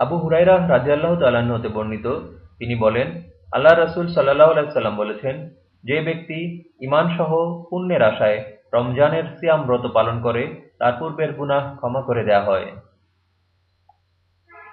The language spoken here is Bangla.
আবু হুরাইরা রাজিয়াল্লাহ তাল্লাহ্ন হতে বর্ণিত। তিনি বলেন আল্লাহ রসুল সাল্লাহ আলাইসাল্লাম বলেছেন, যে ব্যক্তি ইমানসহ পুণ্যের আশায় রমজানের সিয়াম ব্রত পালন করে, তার পূর্বের গুনাহ ক্ষমা করে দেয়া হয়।